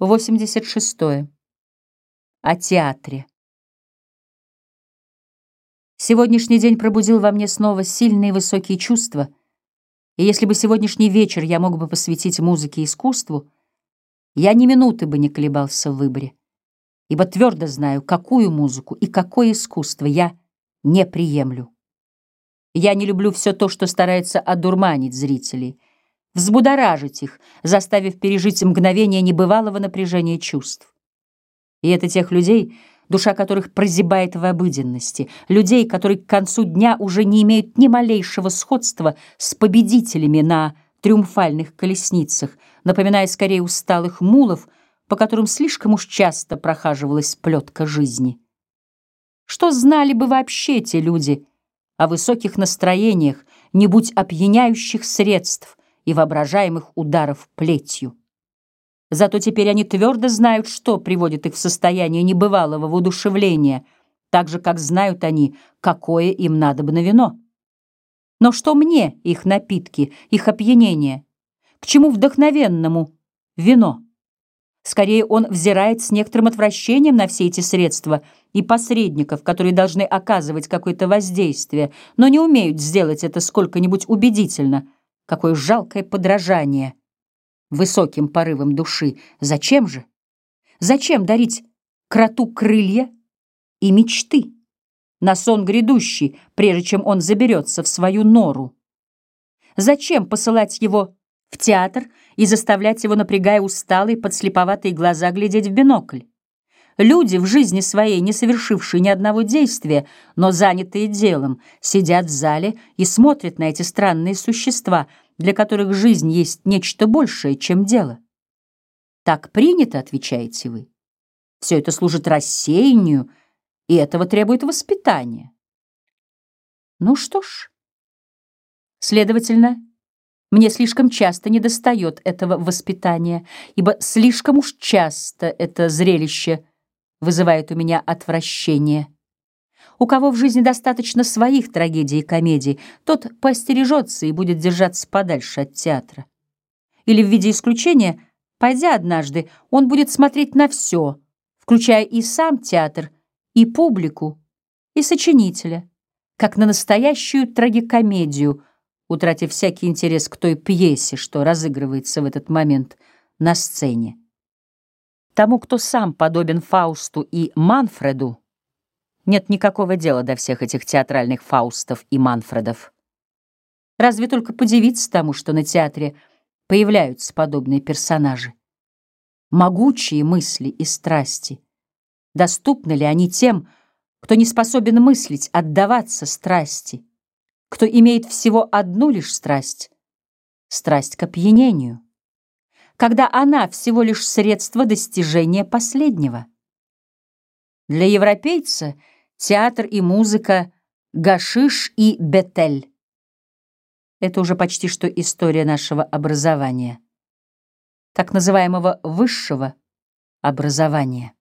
86. О театре. Сегодняшний день пробудил во мне снова сильные высокие чувства, и если бы сегодняшний вечер я мог бы посвятить музыке и искусству, я ни минуты бы не колебался в выборе, ибо твердо знаю, какую музыку и какое искусство я не приемлю. Я не люблю все то, что старается одурманить зрителей — взбудоражить их, заставив пережить мгновение небывалого напряжения чувств. И это тех людей, душа которых прозябает в обыденности, людей, которые к концу дня уже не имеют ни малейшего сходства с победителями на триумфальных колесницах, напоминая скорее усталых мулов, по которым слишком уж часто прохаживалась плетка жизни. Что знали бы вообще те люди о высоких настроениях, не будь опьяняющих средств, и воображаемых ударов плетью. Зато теперь они твердо знают, что приводит их в состояние небывалого воодушевления, так же, как знают они, какое им надобно вино. Но что мне их напитки, их опьянение? К чему вдохновенному вино? Скорее, он взирает с некоторым отвращением на все эти средства и посредников, которые должны оказывать какое-то воздействие, но не умеют сделать это сколько-нибудь убедительно — Какое жалкое подражание высоким порывам души. Зачем же? Зачем дарить кроту крылья и мечты на сон грядущий, прежде чем он заберется в свою нору? Зачем посылать его в театр и заставлять его, напрягая усталые, подслеповатые глаза, глядеть в бинокль? Люди, в жизни своей не совершившие ни одного действия, но занятые делом, сидят в зале и смотрят на эти странные существа, для которых жизнь есть нечто большее, чем дело. Так принято, отвечаете вы. Все это служит рассеянию, и этого требует воспитания. Ну что ж, следовательно, мне слишком часто недостает этого воспитания, ибо слишком уж часто это зрелище – вызывает у меня отвращение. У кого в жизни достаточно своих трагедий и комедий, тот постережется и будет держаться подальше от театра. Или в виде исключения, пойдя однажды, он будет смотреть на все, включая и сам театр, и публику, и сочинителя, как на настоящую трагикомедию, утратив всякий интерес к той пьесе, что разыгрывается в этот момент на сцене. Тому, кто сам подобен Фаусту и Манфреду, нет никакого дела до всех этих театральных Фаустов и Манфредов. Разве только подивиться тому, что на театре появляются подобные персонажи. Могучие мысли и страсти. Доступны ли они тем, кто не способен мыслить, отдаваться страсти, кто имеет всего одну лишь страсть — страсть к опьянению? Когда она всего лишь средство достижения последнего. Для европейца театр и музыка — гашиш и бетель. Это уже почти что история нашего образования, так называемого высшего образования.